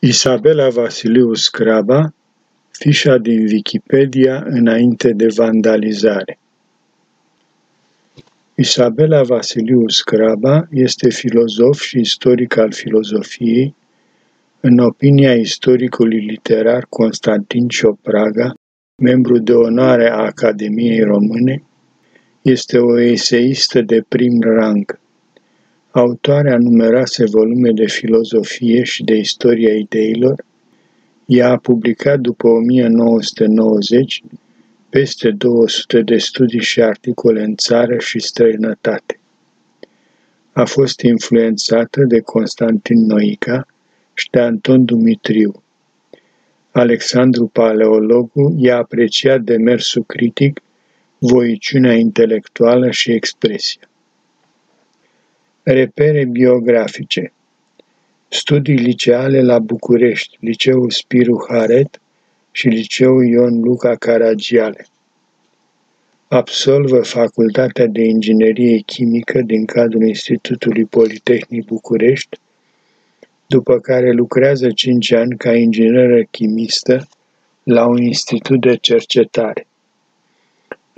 Isabela Vasiliu Scraba, fișa din Wikipedia înainte de vandalizare. Isabela Vasiliu Scraba este filozof și istoric al filozofiei, în opinia istoricului literar Constantin Ciopraga, membru de onoare a Academiei Române, este o eseistă de prim rang. Autoarea numeroase volume de filozofie și de istoria ideilor, ea a publicat după 1990 peste 200 de studii și articole în țară și străinătate. A fost influențată de Constantin Noica și de Anton Dumitriu. Alexandru Paleologu i-a apreciat demersul critic, voiciunea intelectuală și expresia. Repere biografice Studii liceale la București, Liceul Spiru Haret și Liceul Ion Luca Caragiale. Absolvă Facultatea de Inginerie Chimică din cadrul Institutului Politehnic București, după care lucrează 5 ani ca ingineră chimistă la un institut de cercetare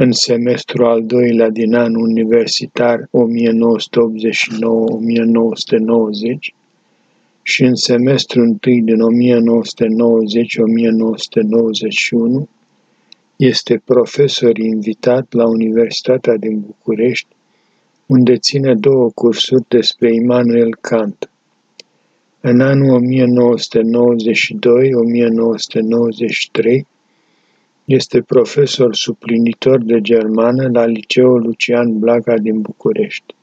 în semestrul al doilea din anul universitar 1989-1990 și în semestrul întâi din 1990-1991 este profesor invitat la Universitatea din București, unde ține două cursuri despre Immanuel Kant. În anul 1992-1993 este profesor suplinitor de germană la Liceul Lucian Blaga din București.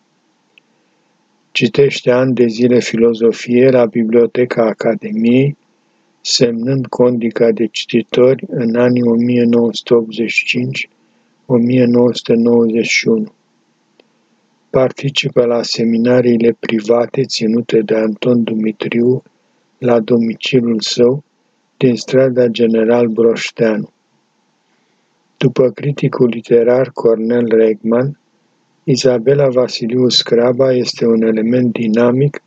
Citește ani de zile filozofie la Biblioteca Academiei, semnând condica de cititori în anii 1985-1991. Participă la seminariile private ținute de Anton Dumitriu la domiciliul său din strada General Broșteanu. După criticul literar Cornel Regman, Isabela Vasiliu Scraba este un element dinamic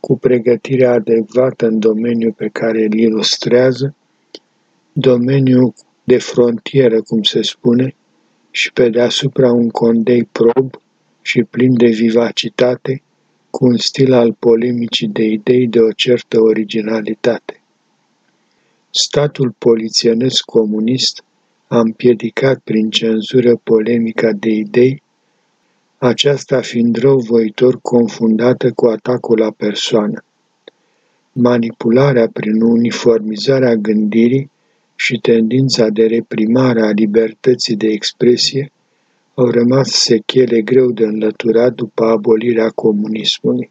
cu pregătirea adecvată în domeniul pe care îl ilustrează, domeniul de frontieră, cum se spune, și pe deasupra un condei prob și plin de vivacitate, cu un stil al polemicii de idei de o certă originalitate. Statul polițienesc comunist a împiedicat prin cenzură polemica de idei, aceasta fiind răuvoitor confundată cu atacul la persoană. Manipularea prin uniformizarea gândirii și tendința de reprimare a libertății de expresie au rămas sechele greu de înlăturat după abolirea comunismului.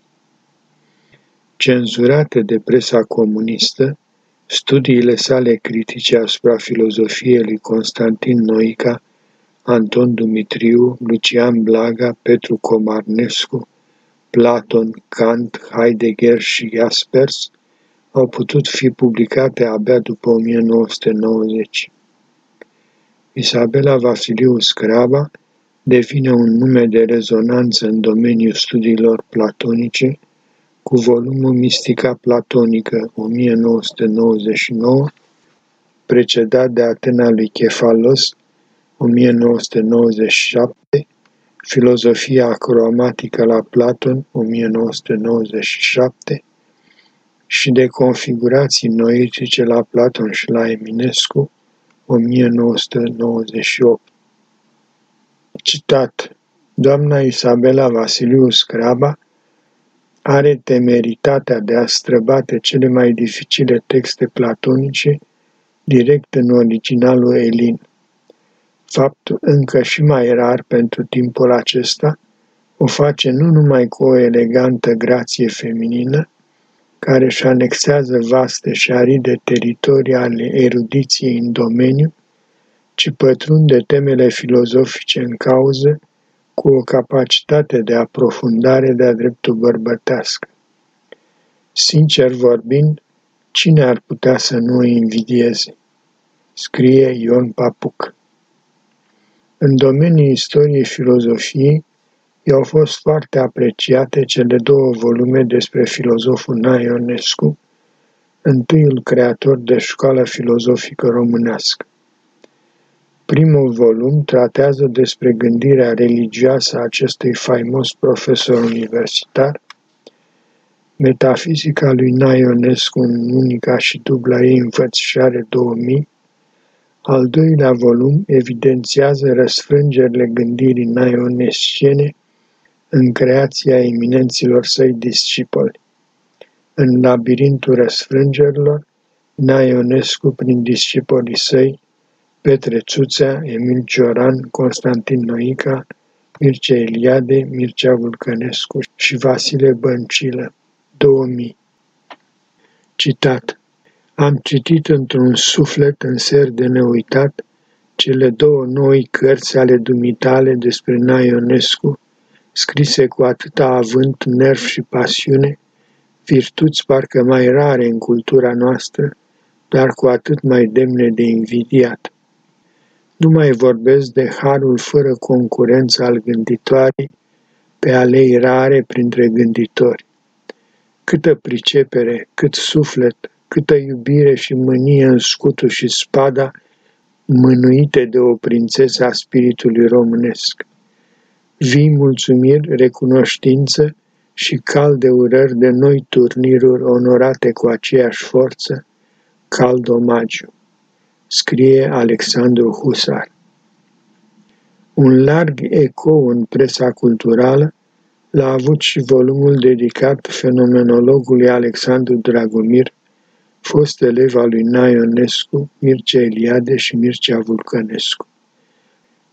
Cenzurate de presa comunistă, Studiile sale critice asupra filozofiei lui Constantin Noica, Anton Dumitriu, Lucian Blaga, Petru Comarnescu, Platon, Kant, Heidegger și Jaspers au putut fi publicate abia după 1990. Isabela Vasiliu Scraba devine un nume de rezonanță în domeniul studiilor platonice cu volumul Mistica Platonică 1999, precedat de Atena lui Kefalos 1997, Filozofia acromatică la Platon 1997 și de configurații noetice la Platon și la Eminescu 1998. Citat Doamna Isabela Vasiliu Scraba are temeritatea de a străbate cele mai dificile texte platonice direct în originalul elin. Faptul încă și mai rar pentru timpul acesta o face nu numai cu o elegantă grație feminină, care își anexează vaste și aride teritorii ale erudiției în domeniu, ci pătrunde temele filozofice în cauză cu o capacitate de aprofundare de-a dreptul bărbătească. Sincer vorbind, cine ar putea să nu o invidieze? Scrie Ion Papuc. În domeniul istoriei filozofiei, i-au fost foarte apreciate cele două volume despre filozoful Naionescu, întâiul creator de școală filozofică românească. Primul volum tratează despre gândirea religioasă a acestui faimos profesor universitar, Metafizica lui Naionescu în unica și dubla ei înfățișare 2000, al doilea volum evidențiază răsfrângerile gândirii naionesciene în creația eminenților săi discipoli. În labirintul răsfrângerilor, Naionescu, prin discipolii săi, Petre Țuțea, Emil Cioran, Constantin Noica, Mircea Eliade, Mircea Vulcănescu și Vasile Băncilă. 2000 Citat Am citit într-un suflet în ser de neuitat cele două noi cărți ale dumitale despre Naionescu, scrise cu atâta avânt, nerv și pasiune, virtuți parcă mai rare în cultura noastră, dar cu atât mai demne de invidiat. Nu mai vorbesc de harul fără concurență al gânditoarei pe alei rare printre gânditori. Câtă pricepere, cât suflet, câtă iubire și mânie în scutul și spada, mânuite de o prințesă a spiritului românesc. Vii mulțumiri, recunoștință și calde urări de noi turniruri onorate cu aceeași forță, cald omagiu scrie Alexandru Husar. Un larg eco în presa culturală l-a avut și volumul dedicat fenomenologului Alexandru Dragomir, fost elev al lui Naionescu, Mircea Eliade și Mircea Vulcănescu.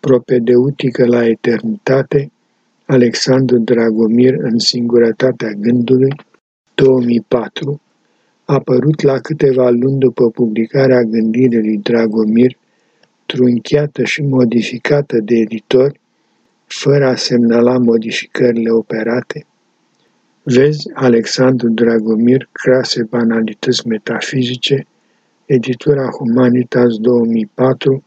Propedeutică la eternitate, Alexandru Dragomir în singurătatea gândului, 2004, apărut la câteva luni după publicarea gândirii lui Dragomir, trunchiată și modificată de editori, fără a semnala modificările operate, Vezi Alexandru Dragomir, Crase banalități metafizice, editura Humanitas 2004,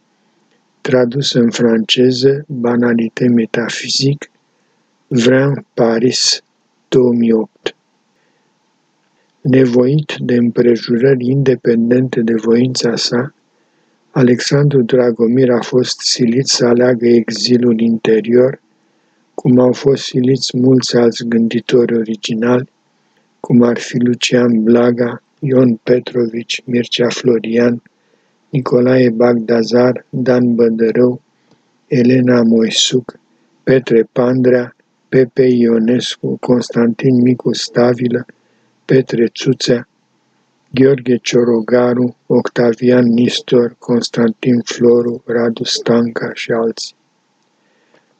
tradus în franceză, Banalité métaphysique, Vrin, Paris, 2008 nevoit de împrejurări independente de voința sa, Alexandru Dragomir a fost silit să aleagă exilul interior, cum au fost siliți mulți alți gânditori originali, cum ar fi Lucian Blaga, Ion Petrovici, Mircea Florian, Nicolae Bagdazar, Dan Bădărău, Elena Moisuc, Petre Pandrea, Pepe Ionescu, Constantin Micu Stavilă, Petre Țuțea, Gheorghe Ciorogaru, Octavian Nistor, Constantin Floru, Radu Stanca și alții,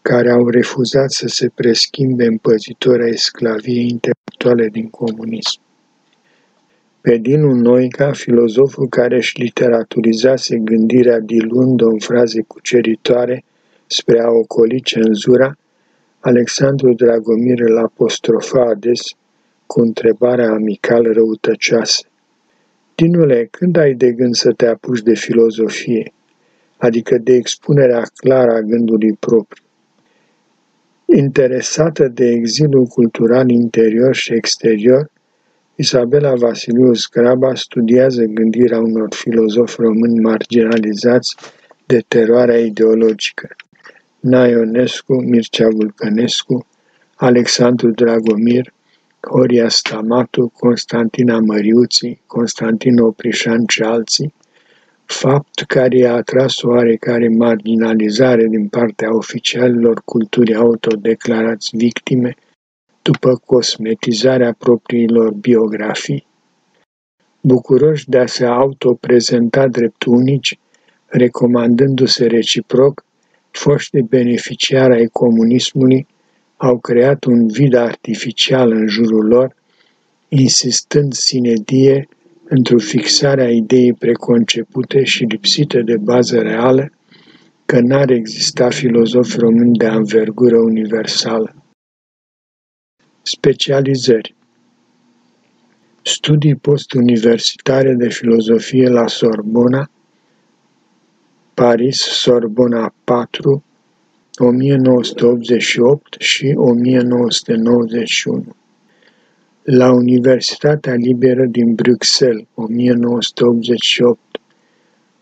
care au refuzat să se preschimbe în păzitori ai sclaviei intelectuale din comunism. Pe Dinu Noica, filozoful care își literaturizase gândirea diluând în fraze cuceritoare spre a ocoli cenzura, Alexandru Dragomir îl apostrofa ades cu întrebarea amicală răutăcioasă. Dinule, când ai de gând să te apuci de filozofie, adică de expunerea clară a gândului propriu? Interesată de exilul cultural interior și exterior, Isabela Vasiliu Scraba studiază gândirea unor filozofi români marginalizați de teroarea ideologică. Naionescu, Mircea Vulcănescu, Alexandru Dragomir, Horia Stamatu, Constantina Măriuții, Constantin Oprișan și alții, fapt care a atras oarecare marginalizare din partea oficialilor culturii autodeclarați victime după cosmetizarea propriilor biografii. Bucuroși de a se autoprezenta drept unici, recomandându-se reciproc, foști beneficiari ai comunismului au creat un vid artificial în jurul lor, insistând sinedie într-o fixare a ideii preconcepute și lipsite de bază reală că n-ar exista filozofi români de anvergură universală. Specializări Studii postuniversitare de filozofie la Sorbona, Paris, Sorbona 4, 1988 și 1991. la Universitatea Liberă din Bruxelles, 1988,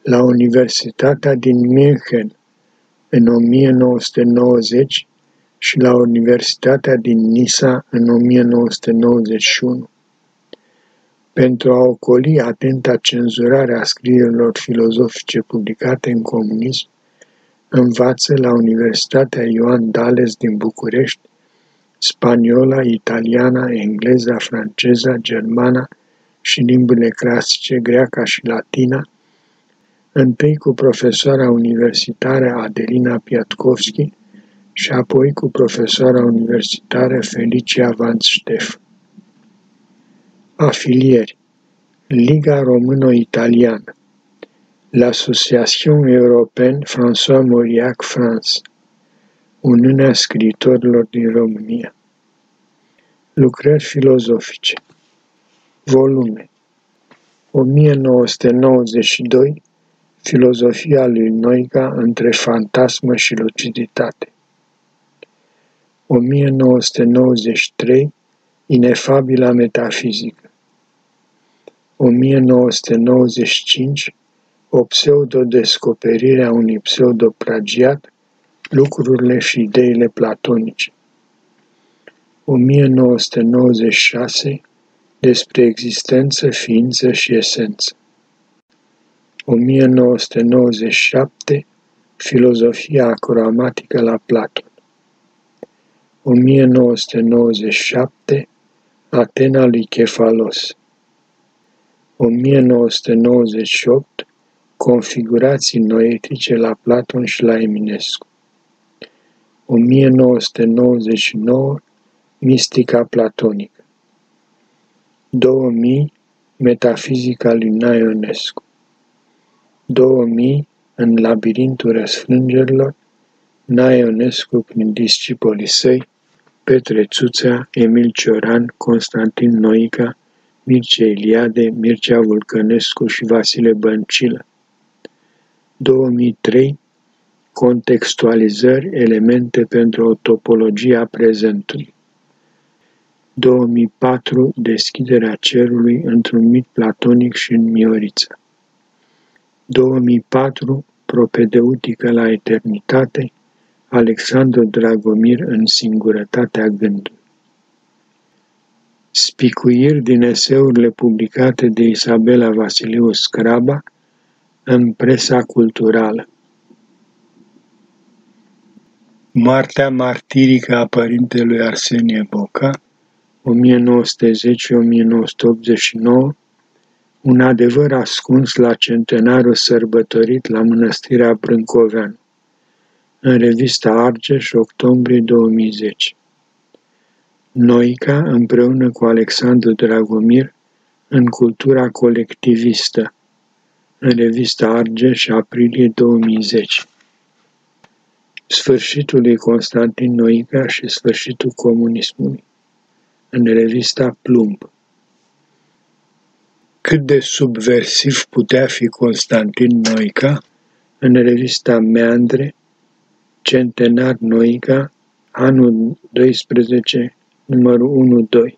la Universitatea din München, în 1990 și la Universitatea din Nisa în 1991. Pentru a ocoli atenta cenzurare a scrierilor filozofice publicate în comunism, învață la Universitatea Ioan Dales din București spaniola, italiana, engleza, franceza, germana și limbile clasice, greaca și latina, întâi cu profesoara universitară Adelina Piatkovski și apoi cu profesoara universitară Felicia Van Stef. Afilieri Liga Româno-Italiană L'Association Européenne François Mauriac France Uniunea Scriitorilor din România. Lucrări filozofice. Volume. 1992 Filozofia lui Noica între fantasmă și luciditate. 1993 Inefabila metafizică. 1995 O pseudo-descoperire a unui pseudo-plagiat Lucrurile și ideile platonice. 1996 Despre existență, ființă și esență. 1997 Filozofia acromatică la Platon. 1997 Atena lui Kefalos 1998 Configurații noetice la Platon și la Eminescu. 1999 Mistica platonică. 2000 Metafizica lui Naionescu. 2000 În labirintul răsfrângerilor Naionescu prin discipolii săi Petre Țuțea, Emil Cioran, Constantin Noica, Mircea Eliade, Mircea Vulcănescu și Vasile Băncilă. 2003 Contextualizări, elemente pentru o topologie a prezentului. 2004 Deschiderea cerului într-un mit platonic și în Mioriță. 2004 Propedeutică la eternitate, Alexandru Dragomir în singurătatea gândului. Spicuiri din eseurile publicate de Isabela Vasiliu Scraba în presa culturală. Moartea martirică a părintelui Arsenie Boca, 1910-1989, un adevăr ascuns la centenarul sărbătorit la mănăstirea Brâncoveanu, în revista Argeș, octombrie 2010. Noica, împreună cu Alexandru Dragomir, în cultura colectivistă, în revista Argeș, aprilie 2010. Sfârșitul lui Constantin Noica și sfârșitul comunismului, în revista Plumb. Cât de subversiv putea fi Constantin Noica, în revista Meandre, Centenar Noica, anul 12, numărul 1-2.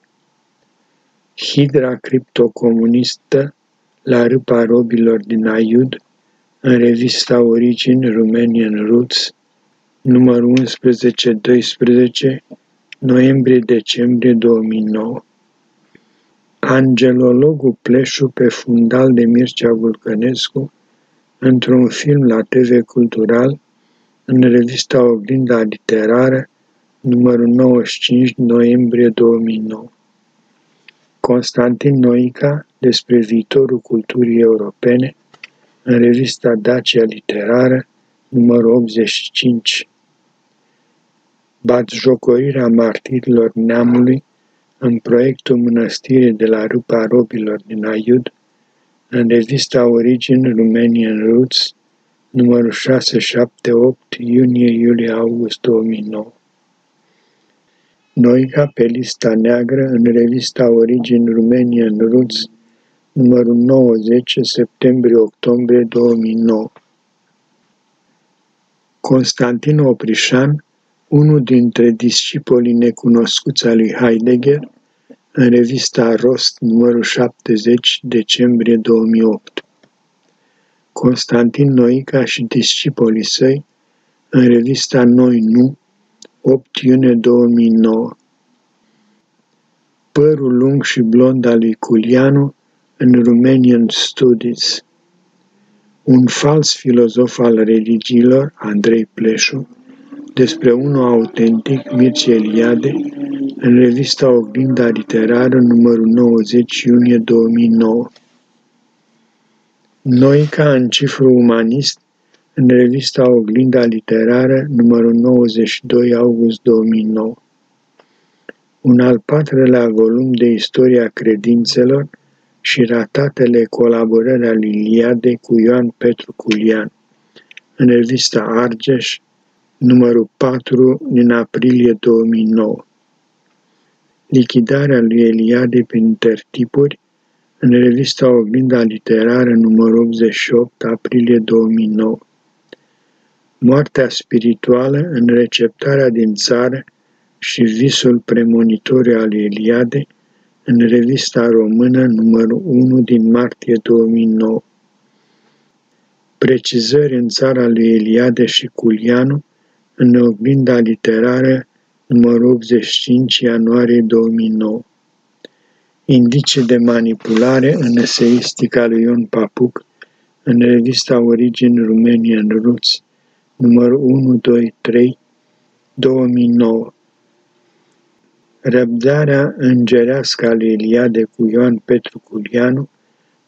Hidra criptocomunistă la râpa robilor din Aiud, în revista Origin Romanian Roots, numărul 11-12, noiembrie-decembrie 2009. Angelologul Pleșu pe fundal de Mircea Vulcănescu, într-un film la TV Cultural, în revista Oglinda Literară, numărul 95, noiembrie 2009. Constantin Noica despre viitorul culturii europene, în revista Dacia Literară, numărul 85. Batjocorirea martirilor neamului în proiectul mănăstirii de la Rupa Robilor din Aiud, în revista Origin Romanian Roots, numărul 678, iunie-iulie-august 2009. Noica pe lista neagră în revista Origin Romanian Roots, numărul 90, septembrie-octombrie 2009. Constantin Oprișan, unul dintre discipolii necunoscuți a lui Heidegger, în revista Rost numărul 70 decembrie 2008. Constantin Noica și discipolii săi în revista Noi Nu 8 iunie 2009. Părul lung și blond al lui Culianu în Romanian Studies. Un fals filozof al religiilor, Andrei Pleșu, despre unul autentic, Mircea Eliade, în revista Oglinda Literară, numărul 90, iunie 2009. Noica în cifru umanist, în revista Oglinda Literară, numărul 92, august 2009. Un al patrulea volum de istoria credințelor și ratatele colaborări al Iliade cu Ioan Petru Culian, în revista Argeș, numărul 4 din aprilie 2009. Lichidarea lui Eliade prin tertipuri în revista Oglinda Literară numărul 88 aprilie 2009. Moartea spirituală în receptarea din țară și visul premonitoriu al Eliade în revista română numărul 1 din martie 2009. Precizări în țara lui Eliade și Culianu în oglinda literară numărul 85 ianuarie 2009. Indicii de manipulare în eseistica lui Ion Papuc în revista Origin Romanian Roots numărul 1, 2, 3, 2009. Răbdarea îngerească a lui Eliade cu Ioan Petru Culianu,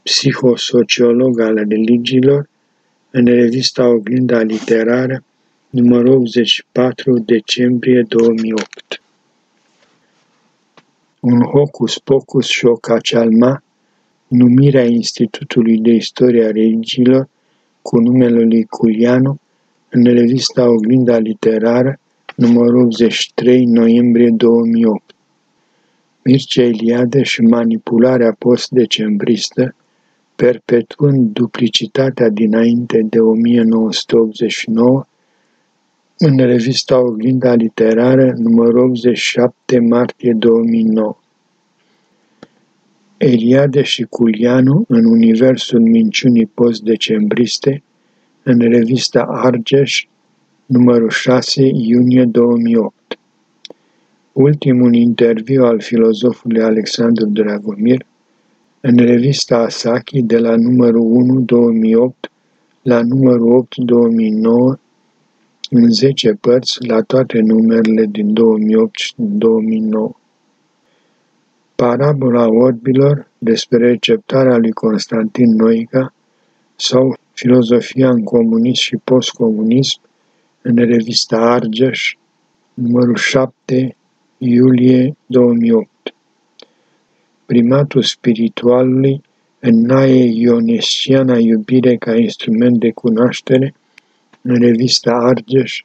psihosociolog al religiilor, în revista Oglinda Literară, numărul 84, decembrie 2008. Un hocus-pocus și o cacealma, numirea Institutului de Istoria Religiilor cu numele lui Culianu, în revista Oglinda Literară, numărul 83, noiembrie 2008. Mircea Eliade și manipularea post-decembristă, perpetuând duplicitatea dinainte de 1989, în revista Oglinda Literară, numărul 87, martie 2009. Eliade și Culianu în universul minciunii post-decembriste, în revista Argeș, numărul 6, iunie 2008. Ultimul interviu al filozofului Alexandru Dragomir, în revista Asaki de la numărul 1 2008 la numărul 8 2009 în 10 părți la toate numerele din 2008 și 2009. Parabola orbilor despre receptarea lui Constantin Noica sau Filozofia în comunism și postcomunism în revista Argeș, numărul 7, iulie 2008. Primatul spiritualului în naie ionesciana iubire ca instrument de cunoaștere în revista Argeș,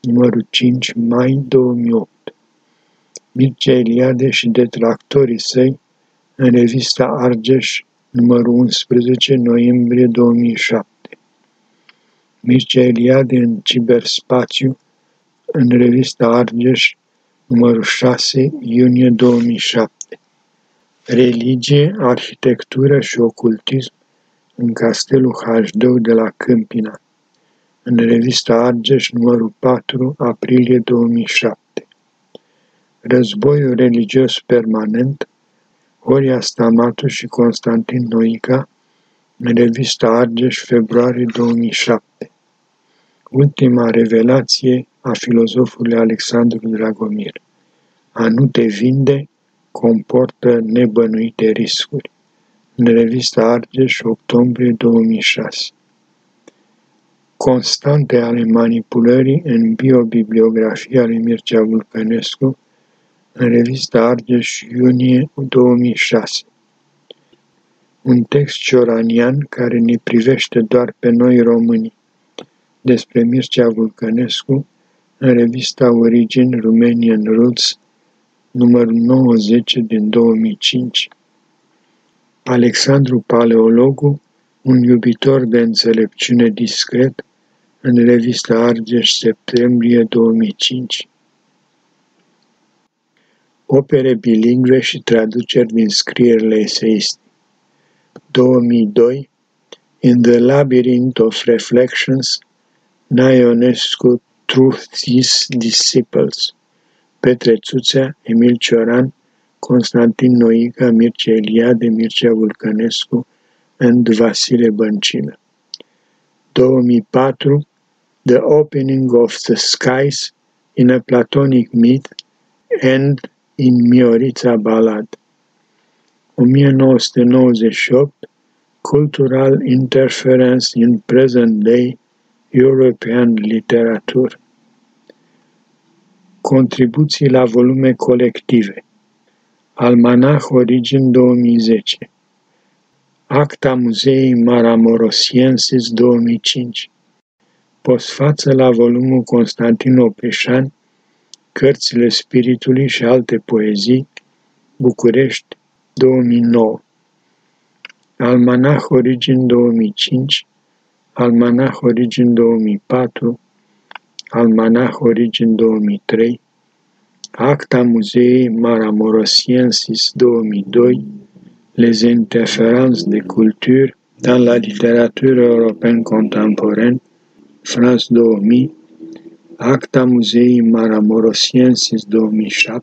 numărul 5, mai 2008. Mircea Eliade și detractorii săi în revista Argeș, numărul 11, noiembrie 2007. Mircea Eliade în ciberspațiu, în revista Argeș, numărul 6, iunie 2007. Religie, arhitectură și ocultism în Castelul Hajdău de la Câmpina în revista Argeș, numărul 4, aprilie 2007. Războiul religios permanent, Horia Stamatu și Constantin Noica, în revista Argeș, februarie 2007. Ultima revelație a filozofului Alexandru Dragomir. A nu te vinde comportă nebănuite riscuri. În revista Argeș, octombrie 2006 constante ale manipulării în biobibliografia lui Mircea Vulcănescu, în revista Argeș, iunie 2006. Un text cioranian care ne privește doar pe noi români, despre Mircea Vulcănescu, în revista Origin Romanian Roots, numărul 90 din 2005. Alexandru Paleologu, un iubitor de înțelepciune discret, în revista Argeș, septembrie 2005. opere bilingve și traduceri din scrierile eseiste. 2002 In the Labyrinth of Reflections, Naionescu Truth His Disciples Petre Țuțea, Emil Cioran, Constantin Noica, Mircea Eliade, Mircea Vulcănescu and Vasile Băncilă. 2004 The Opening of the Skies in a Platonic Myth and in Miorița Balad. 1998 Cultural Interference in Present Day European Literature Contribuții la volume colective. Almanach Origin 2010 Acta Muzeii Maramorosiensis 2005 Postfață la volumul Constantin Opeșan Cărțile Spiritului și alte poezii București 2009 Almanach Origin 2005 Almanach Origin 2004 Almanach Origin 2003 Acta Muzeei Maramorosiensis 2002 Les interférences de culture dans la littérature européenne contemporaine France 2000 Acta Muzeii Maramorosiensis 2007